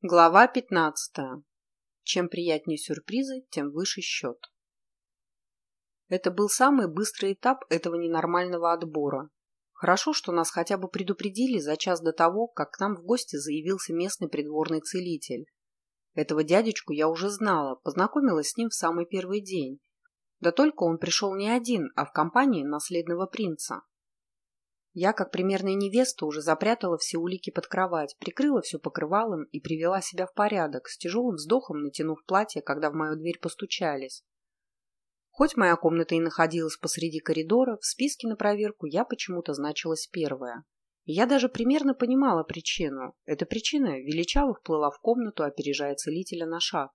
Глава 15. Чем приятнее сюрпризы, тем выше счет. Это был самый быстрый этап этого ненормального отбора. Хорошо, что нас хотя бы предупредили за час до того, как к нам в гости заявился местный придворный целитель. Этого дядечку я уже знала, познакомилась с ним в самый первый день. Да только он пришел не один, а в компании наследного принца. Я, как примерная невеста, уже запрятала все улики под кровать, прикрыла все покрывалом и привела себя в порядок, с тяжелым вздохом натянув платье, когда в мою дверь постучались. Хоть моя комната и находилась посреди коридора, в списке на проверку я почему-то значилась первая. И я даже примерно понимала причину. Эта причина величаво вплыла в комнату, опережая целителя на шаг.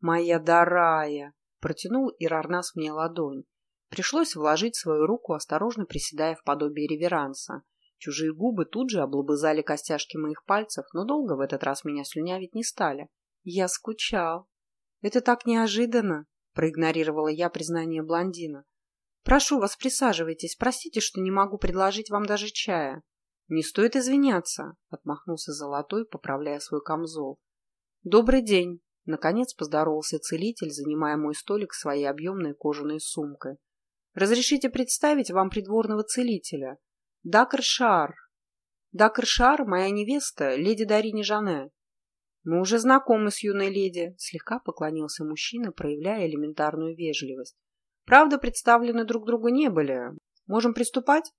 «Моя дарая!» – протянул Ирарнас мне ладонь. Пришлось вложить свою руку, осторожно приседая в подобие реверанса. Чужие губы тут же облобызали костяшки моих пальцев, но долго в этот раз меня слюнявить не стали. Я скучал. Это так неожиданно, проигнорировала я признание блондина. Прошу вас, присаживайтесь. Простите, что не могу предложить вам даже чая. Не стоит извиняться, отмахнулся Золотой, поправляя свой камзол. Добрый день. Наконец поздоровался целитель, занимая мой столик своей объемной кожаной сумкой. Разрешите представить вам придворного целителя. Дакр Шар. Дакр Шар – моя невеста, леди Дарини Жане. Мы уже знакомы с юной леди, слегка поклонился мужчина, проявляя элементарную вежливость. Правда, представлены друг другу не были. Можем приступать?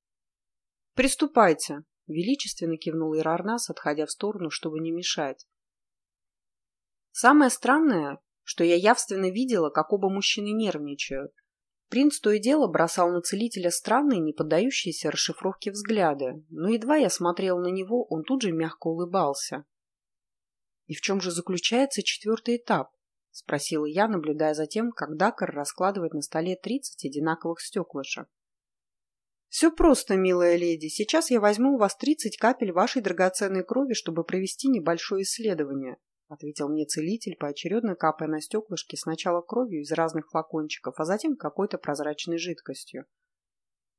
Приступайте, величественно кивнул Ирарнас, отходя в сторону, чтобы не мешать. Самое странное, что я явственно видела, как оба мужчины нервничают. Принц то и дело бросал на целителя странные, не поддающиеся расшифровке взгляды, но едва я смотрел на него, он тут же мягко улыбался. «И в чем же заключается четвертый этап?» — спросила я, наблюдая за тем, как Дакар раскладывает на столе тридцать одинаковых стеклышек. «Все просто, милая леди. Сейчас я возьму у вас тридцать капель вашей драгоценной крови, чтобы провести небольшое исследование. — ответил мне целитель, поочередно капая на стеклышки сначала кровью из разных флакончиков, а затем какой-то прозрачной жидкостью.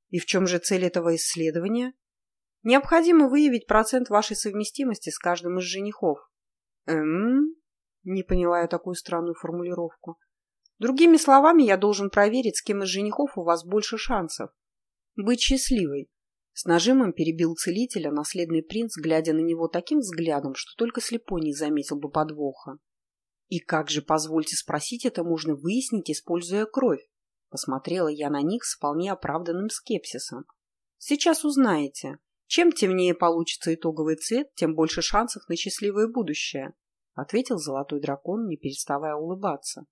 «И в чем же цель этого исследования?» «Необходимо выявить процент вашей совместимости с каждым из женихов». «Эм?» — не поняла я такую странную формулировку. «Другими словами, я должен проверить, с кем из женихов у вас больше шансов. Быть счастливой, с нажимом перебил целителя наследный принц, глядя на него таким взглядом, что только слепой не заметил бы подвоха. «И как же, позвольте спросить, это можно выяснить, используя кровь?» Посмотрела я на них с вполне оправданным скепсисом. «Сейчас узнаете. Чем темнее получится итоговый цвет, тем больше шансов на счастливое будущее», ответил золотой дракон, не переставая улыбаться.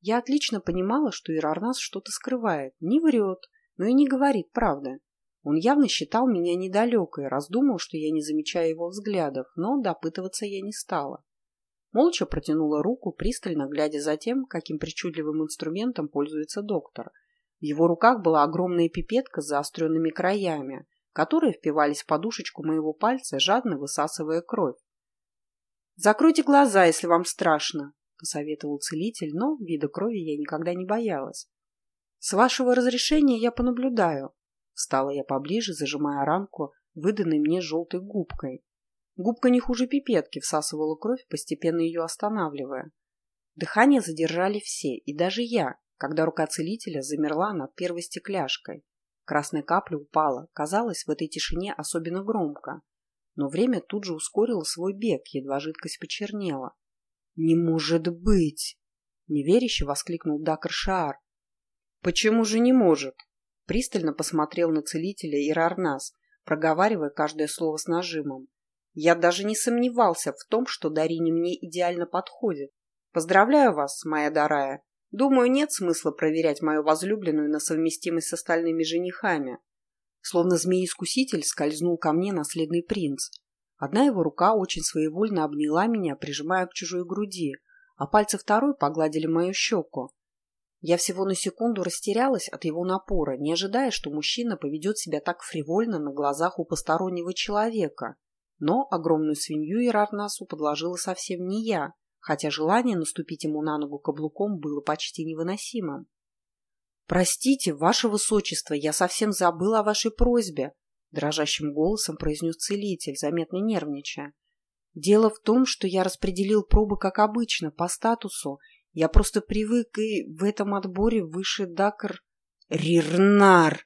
Я отлично понимала, что Ирарнас что-то скрывает, не врет, но и не говорит правды. Он явно считал меня недалекой, раздумал, что я не замечаю его взглядов, но допытываться я не стала. Молча протянула руку, пристально глядя за тем, каким причудливым инструментом пользуется доктор. В его руках была огромная пипетка с заостренными краями, которые впивались в подушечку моего пальца, жадно высасывая кровь. «Закройте глаза, если вам страшно», — посоветовал целитель, но вида крови я никогда не боялась. «С вашего разрешения я понаблюдаю», Встала я поближе, зажимая ранку, выданной мне желтой губкой. Губка не хуже пипетки всасывала кровь, постепенно ее останавливая. Дыхание задержали все, и даже я, когда рука целителя замерла над первой стекляшкой. Красная капля упала, казалось, в этой тишине особенно громко. Но время тут же ускорило свой бег, едва жидкость почернела. «Не может быть!» — неверяще воскликнул Дакар Шаар. «Почему же не может?» Пристально посмотрел на целителя Ирарнас, проговаривая каждое слово с нажимом. Я даже не сомневался в том, что Дарине мне идеально подходит. Поздравляю вас, моя дарая. Думаю, нет смысла проверять мою возлюбленную на совместимость с остальными женихами. Словно змей-искуситель скользнул ко мне наследный принц. Одна его рука очень своевольно обняла меня, прижимая к чужой груди, а пальцы второй погладили мою щеку. Я всего на секунду растерялась от его напора, не ожидая, что мужчина поведет себя так фривольно на глазах у постороннего человека. Но огромную свинью Ирарнасу подложила совсем не я, хотя желание наступить ему на ногу каблуком было почти невыносимым. «Простите, ваше высочество, я совсем забыла о вашей просьбе», дрожащим голосом произнес целитель, заметно нервничая. Дело в том, что я распределил пробы как обычно, по статусу. Я просто привык, и в этом отборе выше Дакар... Рирнар!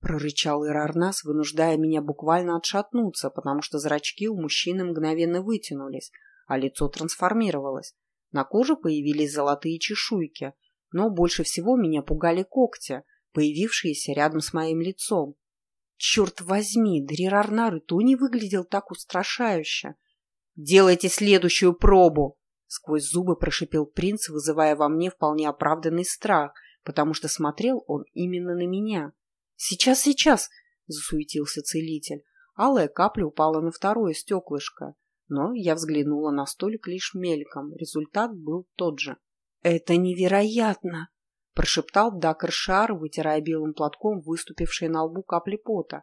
прорычал Ирарнас, вынуждая меня буквально отшатнуться, потому что зрачки у мужчины мгновенно вытянулись, а лицо трансформировалось. На коже появились золотые чешуйки, но больше всего меня пугали когти, появившиеся рядом с моим лицом. Черт возьми, Дрирарнар и то не выглядел так устрашающе. «Делайте следующую пробу!» Сквозь зубы прошипел принц, вызывая во мне вполне оправданный страх, потому что смотрел он именно на меня. «Сейчас, сейчас!» — засуетился целитель. Алая капля упала на второе стеклышко, но я взглянула на столик лишь мельком. Результат был тот же. «Это невероятно!» — прошептал Дакар Шар, вытирая белым платком выступившие на лбу капли пота.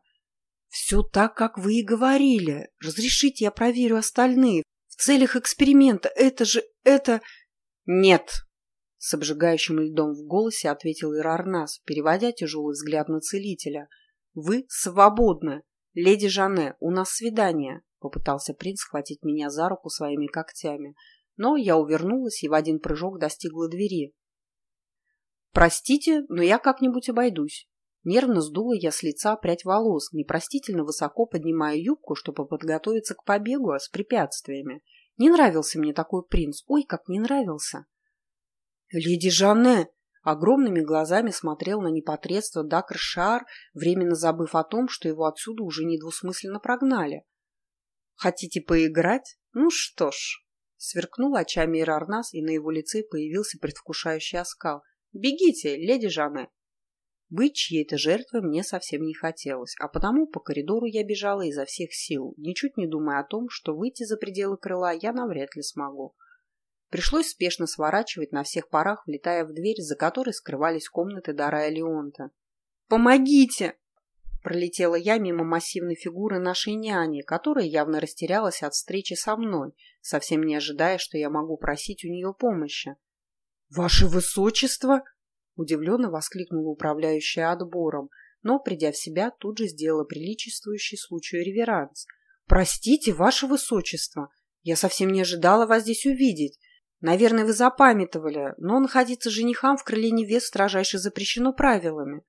«Все так, как вы и говорили. Разрешите, я проверю остальные. В целях эксперимента. Это же... это...» «Нет!» С обжигающим льдом в голосе ответил Ирарнас, переводя тяжелый взгляд на целителя. «Вы свободны! Леди Жанне, у нас свидание!» Попытался принц схватить меня за руку своими когтями, но я увернулась и в один прыжок достигла двери. «Простите, но я как-нибудь обойдусь». Нервно сдула я с лица прядь волос, непростительно высоко поднимая юбку, чтобы подготовиться к побегу, а с препятствиями. Не нравился мне такой принц. Ой, как не нравился. «Леди Жанне!» Огромными глазами смотрел на непотребство Дакр Шар, временно забыв о том, что его отсюда уже недвусмысленно прогнали. «Хотите поиграть? Ну что ж!» Сверкнул очами Ирарнас, и на его лице появился предвкушающий оскал. «Бегите, леди Жанне!» Быть чьей-то жертвой мне совсем не хотелось, а потому по коридору я бежала изо всех сил, ничуть не думая о том, что выйти за пределы крыла я навряд ли смогу. Пришлось спешно сворачивать на всех парах, влетая в дверь, за которой скрывались комнаты Дара и Леонта. «Помогите!» Пролетела я мимо массивной фигуры нашей няни, которая явно растерялась от встречи со мной, совсем не ожидая, что я могу просить у нее помощи. «Ваше высочество!» – удивленно воскликнула управляющая отбором, но, придя в себя, тут же сделала приличествующий случаю реверанс. «Простите, ваше высочество! Я совсем не ожидала вас здесь увидеть. Наверное, вы запамятовали, но находиться женихам в крыле невест строжайше запрещено правилами.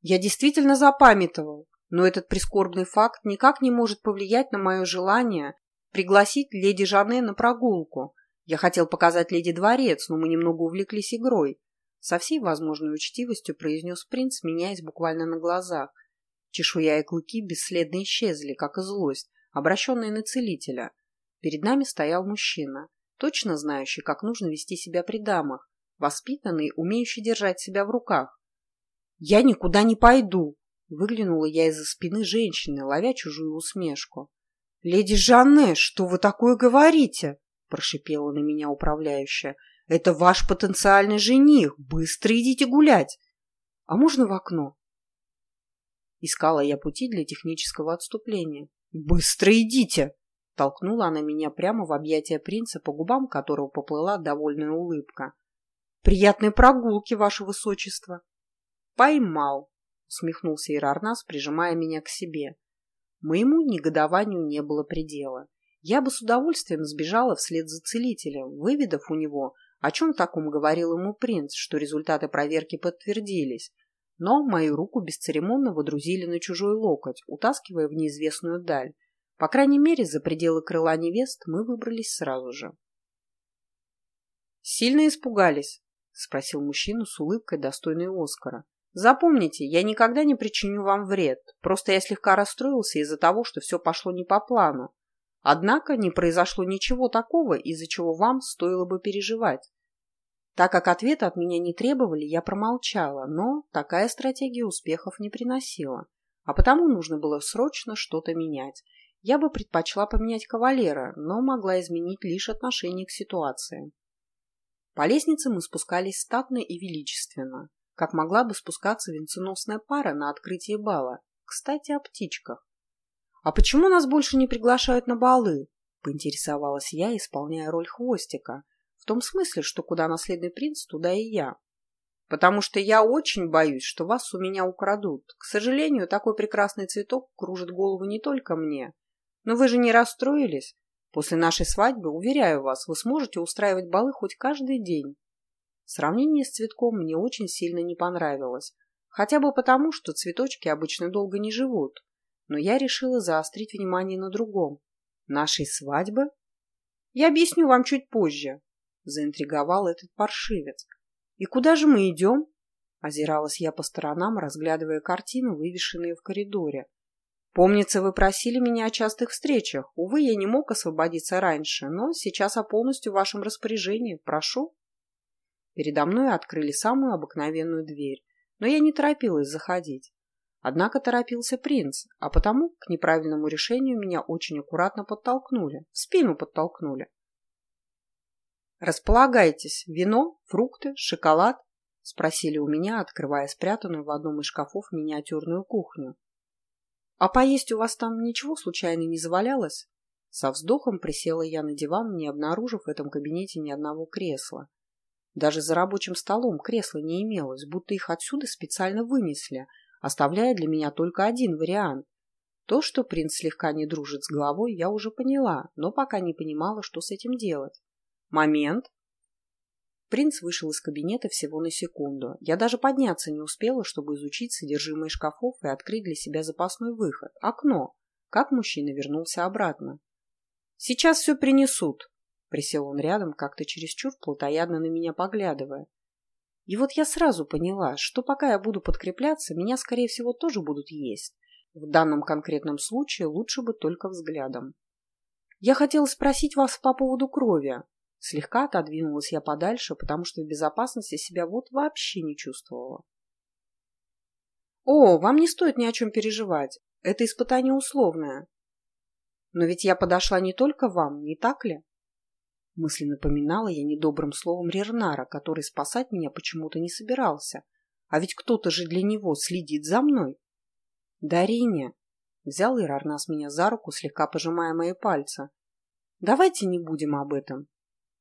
Я действительно запамятовал, но этот прискорбный факт никак не может повлиять на мое желание пригласить леди Жанне на прогулку. Я хотел показать леди дворец, но мы немного увлеклись игрой. Со всей возможной учтивостью произнес принц, меняясь буквально на глазах. Чешуя и клыки бесследно исчезли, как и злость, обращенная на целителя. Перед нами стоял мужчина точно знающий, как нужно вести себя при дамах, воспитанный, умеющий держать себя в руках. «Я никуда не пойду!» — выглянула я из-за спины женщины, ловя чужую усмешку. «Леди Жанне, что вы такое говорите?» — прошипела на меня управляющая. «Это ваш потенциальный жених! Быстро идите гулять!» «А можно в окно?» Искала я пути для технического отступления. «Быстро идите!» Толкнула она меня прямо в объятия принца, по губам которого поплыла довольная улыбка. «Приятной прогулки, ваше высочество!» «Поймал!» — усмехнулся Ирарнас, прижимая меня к себе. Моему негодованию не было предела. Я бы с удовольствием сбежала вслед за целителем, выведав у него, о чем таком говорил ему принц, что результаты проверки подтвердились. Но мою руку бесцеремонно водрузили на чужой локоть, утаскивая в неизвестную даль, по крайней мере, за пределы крыла невест мы выбрались сразу же. «Сильно испугались?» — спросил мужчина с улыбкой, достойной Оскара. «Запомните, я никогда не причиню вам вред, просто я слегка расстроился из-за того, что все пошло не по плану. Однако не произошло ничего такого, из-за чего вам стоило бы переживать. Так как ответа от меня не требовали, я промолчала, но такая стратегия успехов не приносила, а потому нужно было срочно что-то менять, я бы предпочла поменять кавалера, но могла изменить лишь отношение к ситуации. По лестнице мы спускались статно и величественно, как могла бы спускаться венценосная пара на открытие бала. Кстати, о птичках. «А почему нас больше не приглашают на балы?» – поинтересовалась я, исполняя роль хвостика. В том смысле, что куда наследный принц, туда и я. «Потому что я очень боюсь, что вас у меня украдут. К сожалению, такой прекрасный цветок кружит голову не только мне, но вы же не расстроились? После нашей свадьбы, уверяю вас, вы сможете устраивать балы хоть каждый день. Сравнение с цветком мне очень сильно не понравилось. Хотя бы потому, что цветочки обычно долго не живут. Но я решила заострить внимание на другом. Нашей свадьбы? Я объясню вам чуть позже. Заинтриговал этот паршивец. И куда же мы идем? Озиралась я по сторонам, разглядывая картины, вывешенные в коридоре. Помнится, вы просили меня о частых встречах. Увы, я не мог освободиться раньше, но сейчас о полностью вашем распоряжении. Прошу. Передо мной открыли самую обыкновенную дверь, но я не торопилась заходить. Однако торопился принц, а потому к неправильному решению меня очень аккуратно подтолкнули, в спину подтолкнули. «Располагайтесь. Вино, фрукты, шоколад?» — спросили у меня, открывая спрятанную в одном из шкафов миниатюрную кухню. «А поесть у вас там ничего случайно не завалялось?» Со вздохом присела я на диван, не обнаружив в этом кабинете ни одного кресла. Даже за рабочим столом кресла не имелось, будто их отсюда специально вынесли, оставляя для меня только один вариант. То, что принц слегка не дружит с головой, я уже поняла, но пока не понимала, что с этим делать. Момент. Принц вышел из кабинета всего на секунду. Я даже подняться не успела, чтобы изучить содержимое шкафов и открыть для себя запасной выход. Окно. Как мужчина вернулся обратно. «Сейчас все принесут», — присел он рядом, как-то чересчур плотоядно на меня поглядывая. И вот я сразу поняла, что пока я буду подкрепляться, меня, скорее всего, тоже будут есть. В данном конкретном случае лучше бы только взглядом. Я хотела спросить вас по поводу крови. Слегка отодвинулась я подальше, потому что в безопасности себя вот вообще не чувствовала. «О, вам не стоит ни о чем переживать. Это испытание условное. Но ведь я подошла не только вам, не так ли?» Мысленно поминала я недобрым словом Рернара, который спасать меня почему-то не собирался. А ведь кто-то же для него следит за мной. «Дарине!» — взял Ирарнас меня за руку, слегка пожимая мои пальцы. «Давайте не будем об этом.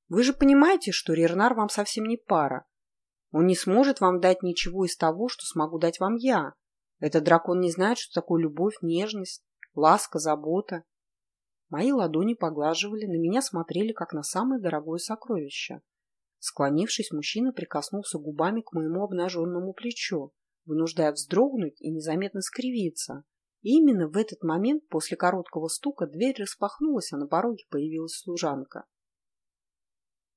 Вы же понимаете, что Рернар вам совсем не пара. Он не сможет вам дать ничего из того, что смогу дать вам я. Этот дракон не знает, что такое любовь, нежность, ласка, забота. Мои ладони поглаживали, на меня смотрели, как на самое дорогое сокровище. Склонившись, мужчина прикоснулся губами к моему обнаженному плечу, вынуждая вздрогнуть и незаметно скривиться. И именно в этот момент, после короткого стука, дверь распахнулась, а на пороге появилась служанка.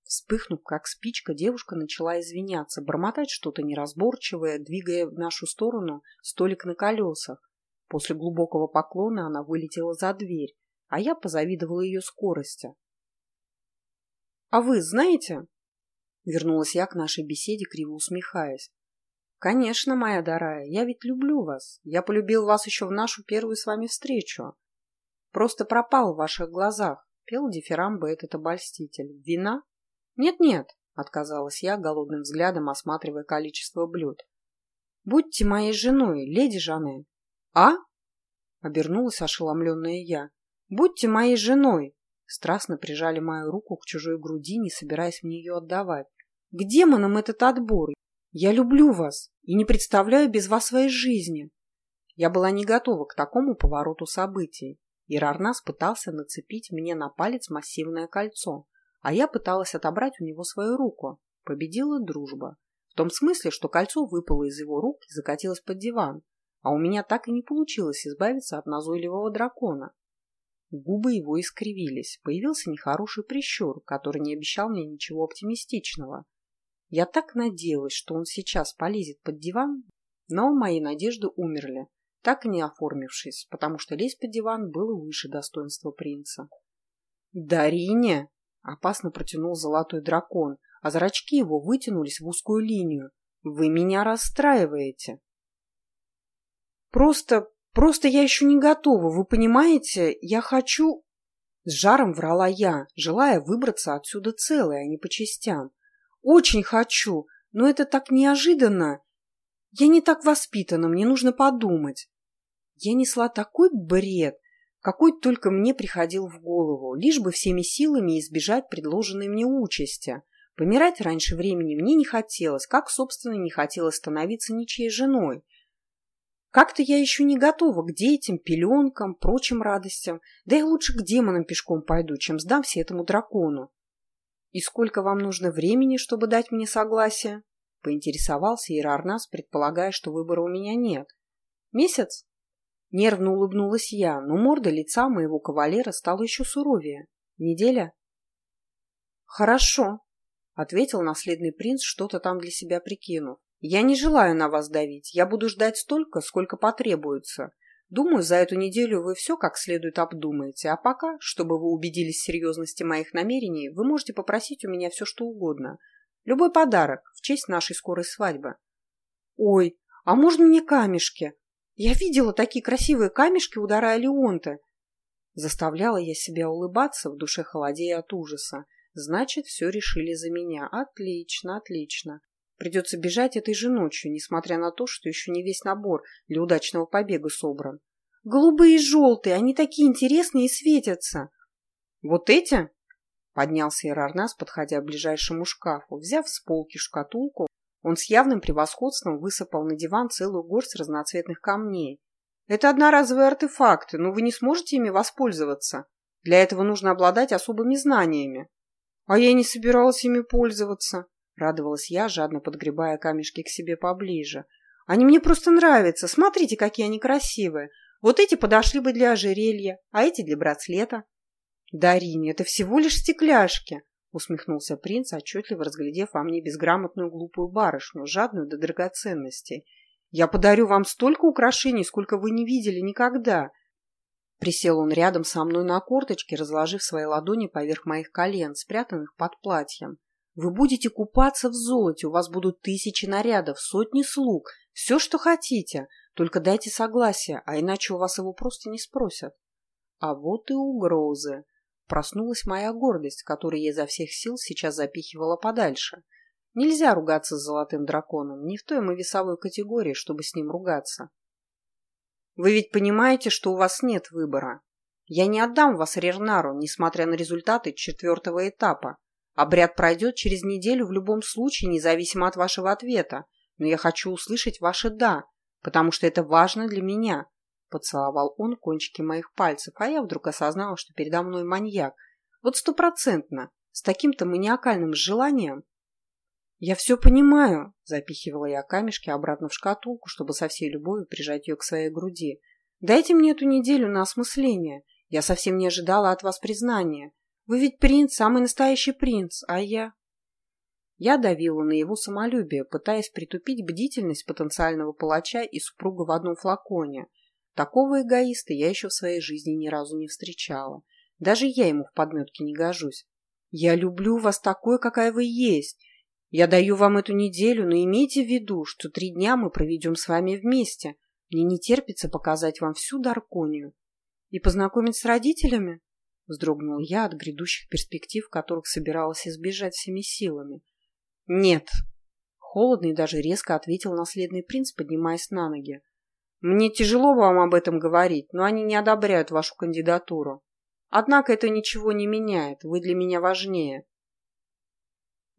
Вспыхнув, как спичка, девушка начала извиняться, бормотать что-то неразборчивое, двигая в нашу сторону столик на колесах. После глубокого поклона она вылетела за дверь, а я позавидовала ее скорости. «А вы знаете?» Вернулась я к нашей беседе, криво усмехаясь. «Конечно, моя дорая, я ведь люблю вас. Я полюбил вас еще в нашу первую с вами встречу. Просто пропал в ваших глазах», — пел дифирамбы этот обольститель. «Вина?» «Нет-нет», — отказалась я, голодным взглядом осматривая количество блюд. «Будьте моей женой, леди Жанне». «А?» — обернулась ошеломленная я. «Будьте моей женой!» Страстно прижали мою руку к чужой груди, не собираясь мне ее отдавать. «К демонам этот отбор! Я люблю вас и не представляю без вас своей жизни!» Я была не готова к такому повороту событий. Ирарнас пытался нацепить мне на палец массивное кольцо, а я пыталась отобрать у него свою руку. Победила дружба. В том смысле, что кольцо выпало из его рук и закатилось под диван, а у меня так и не получилось избавиться от назойливого дракона. Губы его искривились, появился нехороший прищур, который не обещал мне ничего оптимистичного. Я так надеялась, что он сейчас полезет под диван, но мои надежды умерли, так и не оформившись, потому что лезть под диван было выше достоинства принца. «Дарине!» Опасно протянул золотой дракон, а зрачки его вытянулись в узкую линию. «Вы меня расстраиваете!» «Просто... просто я еще не готова, вы понимаете? Я хочу...» С жаром врала я, желая выбраться отсюда целой, а не по частям. «Очень хочу, но это так неожиданно. Я не так воспитана, мне нужно подумать». Я несла такой бред, какой только мне приходил в голову, лишь бы всеми силами избежать предложенной мне участи. Помирать раньше времени мне не хотелось, как, собственно, не хотелось становиться ничьей женой. Как-то я еще не готова к детям, пеленкам, прочим радостям. Да и лучше к демонам пешком пойду, чем сдамся этому дракону. И сколько вам нужно времени, чтобы дать мне согласие? Поинтересовался Ирарнас, предполагая, что выбора у меня нет. Месяц? Нервно улыбнулась я, но морда лица моего кавалера стала еще суровее. Неделя? Хорошо, ответил наследный принц, что-то там для себя прикинув. Я не желаю на вас давить. Я буду ждать столько, сколько потребуется. Думаю, за эту неделю вы все как следует обдумаете, а пока, чтобы вы убедились в серьезности моих намерений, вы можете попросить у меня все, что угодно. Любой подарок в честь нашей скорой свадьбы. Ой, а можно мне камешки? Я видела такие красивые камешки у Дара Леонта. Заставляла я себя улыбаться, в душе холодея от ужаса. Значит, все решили за меня. Отлично, отлично. Придется бежать этой же ночью, несмотря на то, что еще не весь набор для удачного побега собран. Голубые и желтые, они такие интересные и светятся. Вот эти? Поднялся Ирарнас, подходя к ближайшему шкафу. Взяв с полки шкатулку, он с явным превосходством высыпал на диван целую горсть разноцветных камней. Это одноразовые артефакты, но вы не сможете ими воспользоваться. Для этого нужно обладать особыми знаниями. А я не собиралась ими пользоваться. Радовалась я, жадно подгребая камешки к себе поближе. Они мне просто нравятся. Смотрите, какие они красивые. Вот эти подошли бы для ожерелья, а эти для браслета. Дарине, это всего лишь стекляшки, усмехнулся принц, отчетливо разглядев во мне безграмотную глупую барышню, жадную до драгоценностей. Я подарю вам столько украшений, сколько вы не видели никогда. Присел он рядом со мной на корточке, разложив свои ладони поверх моих колен, спрятанных под платьем. Вы будете купаться в золоте, у вас будут тысячи нарядов, сотни слуг, все, что хотите. Только дайте согласие, а иначе у вас его просто не спросят. А вот и угрозы. Проснулась моя гордость, которую я изо всех сил сейчас запихивала подальше. Нельзя ругаться с золотым драконом, не в той мы весовой категории, чтобы с ним ругаться. Вы ведь понимаете, что у вас нет выбора. Я не отдам вас Рернару, несмотря на результаты четвертого этапа. Обряд пройдет через неделю в любом случае, независимо от вашего ответа. Но я хочу услышать ваше «да», потому что это важно для меня. Поцеловал он кончики моих пальцев, а я вдруг осознала, что передо мной маньяк. Вот стопроцентно, с таким-то маниакальным желанием. «Я все понимаю», – запихивала я камешки обратно в шкатулку, чтобы со всей любовью прижать ее к своей груди. «Дайте мне эту неделю на осмысление. Я совсем не ожидала от вас признания. Вы ведь принц, самый настоящий принц, а я...» Я давила на его самолюбие, пытаясь притупить бдительность потенциального палача и супруга в одном флаконе. Такого эгоиста я еще в своей жизни ни разу не встречала. Даже я ему в подметке не гожусь. Я люблю вас такой, какая вы есть. Я даю вам эту неделю, но имейте в виду, что три дня мы проведем с вами вместе. Мне не терпится показать вам всю Дарконию. И познакомить с родителями? Вздрогнул я от грядущих перспектив, которых собиралась избежать всеми силами. «Нет!» — холодно и даже резко ответил наследный принц, поднимаясь на ноги. «Мне тяжело вам об этом говорить, но они не одобряют вашу кандидатуру. Однако это ничего не меняет, вы для меня важнее».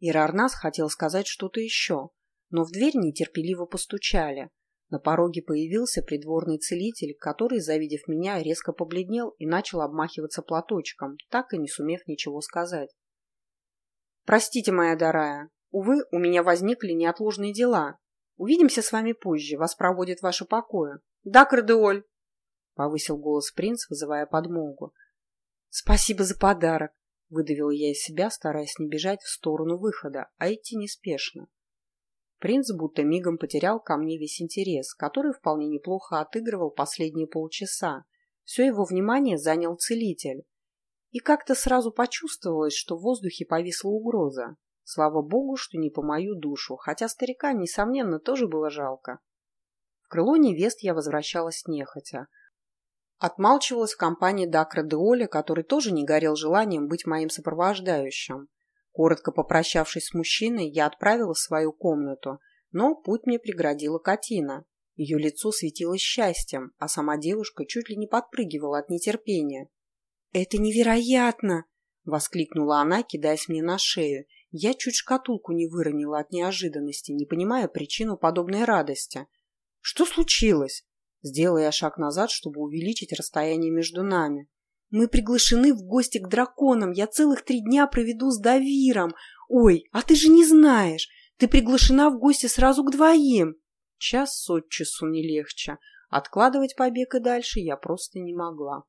Ирарнас хотел сказать что-то еще, но в дверь нетерпеливо постучали. На пороге появился придворный целитель, который, завидев меня, резко побледнел и начал обмахиваться платочком, так и не сумев ничего сказать. «Простите, моя дорая, увы, у меня возникли неотложные дела. Увидимся с вами позже, вас проводят в ваши покои. Да, Кардеоль!» — повысил голос принц, вызывая подмогу. «Спасибо за подарок!» — выдавила я из себя, стараясь не бежать в сторону выхода, а идти неспешно. Принц будто мигом потерял ко мне весь интерес, который вполне неплохо отыгрывал последние полчаса. Все его внимание занял целитель. И как-то сразу почувствовалось, что в воздухе повисла угроза. Слава богу, что не по мою душу, хотя старика, несомненно, тоже было жалко. В крыло невест я возвращалась нехотя. Отмалчивалась в компании Дакра де Оля, который тоже не горел желанием быть моим сопровождающим. Коротко попрощавшись с мужчиной, я отправила в свою комнату, но путь мне преградила Катина. Ее лицо светилось счастьем, а сама девушка чуть ли не подпрыгивала от нетерпения. «Это невероятно!» — воскликнула она, кидаясь мне на шею. Я чуть шкатулку не выронила от неожиданности, не понимая причину подобной радости. «Что случилось?» Сделала я шаг назад, чтобы увеличить расстояние между нами. «Мы приглашены в гости к драконам. Я целых три дня проведу с Давиром. Ой, а ты же не знаешь. Ты приглашена в гости сразу к двоим». Час от часу не легче. Откладывать побег и дальше я просто не могла.